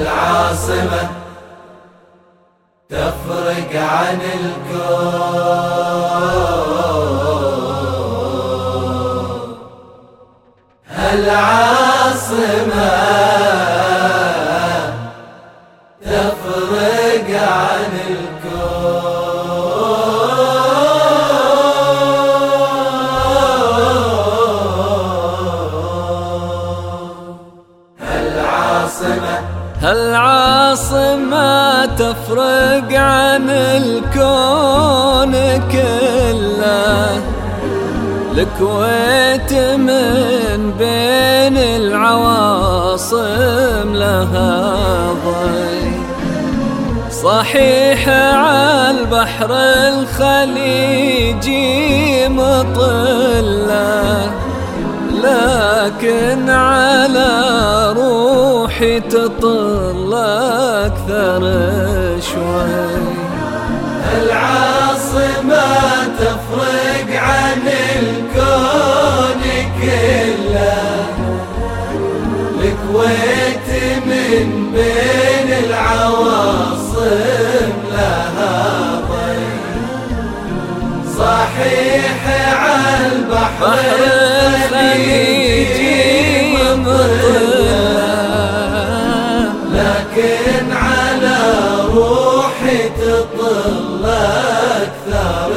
العاصمة تفرق عن الكون. العاصمة هالعاصمة تفرق عن الكون كله. الكويت من بين العواصم لها ضي. صحيح على البحر الخليجي مطلة لكن روحي تطل أكثر شوي. العاصمة تفرق عن الكون كله. الكويت من بين العواصم. روحي تطل أكثر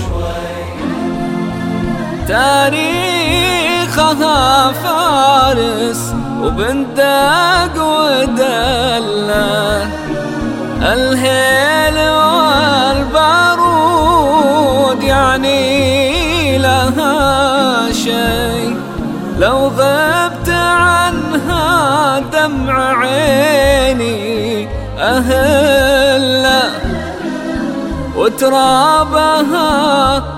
شوي. تاريخها فارس وبندق ودلة الهيل والبارود يعني لها شيء لو غبت عنها دمع عيني أهلا وترابها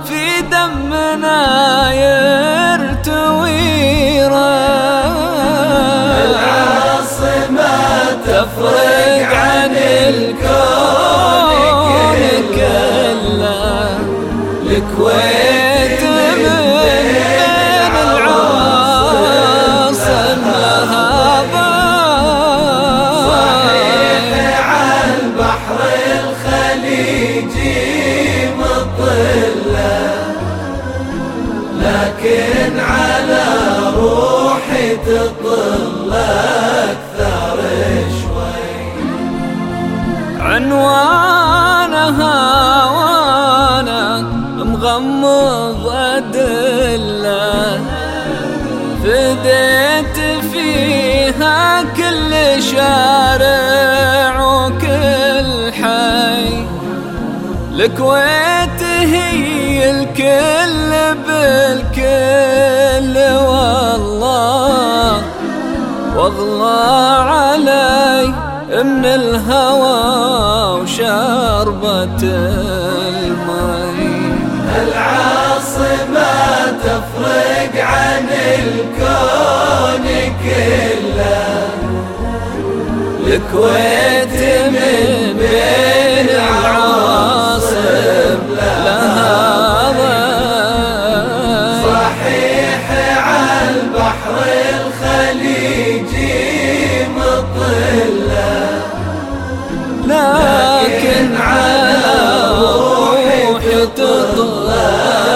في دمنا يرتوي العاصمة تفرق عن الكون كله الكويت تطل أكثر شوي عنوانها وأنا مغمض أدلة. فديت فيها كل شارع الكويت هي الكل بالكل. والله واغلى علي من الهوى وشربة المي. العاصمة تفرق عن الكون كله. الكويت من بين بحر الخليج مطلة. لكن على روحي تطلع.